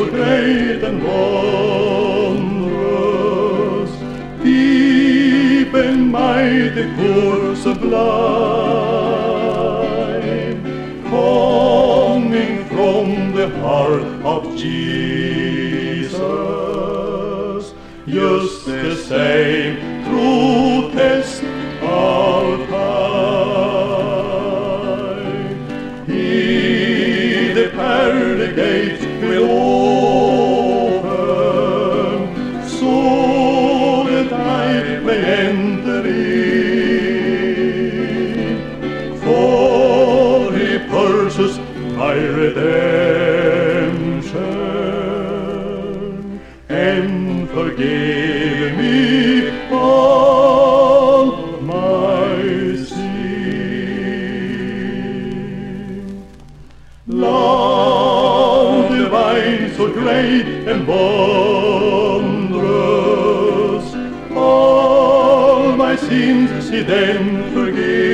So great and wondrous, deep and mighty, pure, sublime, coming from the heart of Jesus, just the same true In. For he purchased my redemption and forgave me all my sin. Love divine, so great and wondrous, sins he then forgave.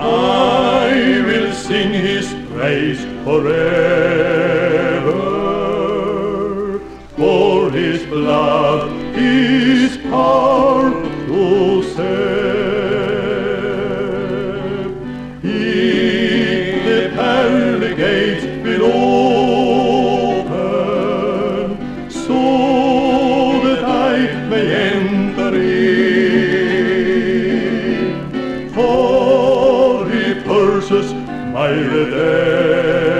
I will sing his praise forever, for his blood is power to save. He the pearly gates will purchased my redemption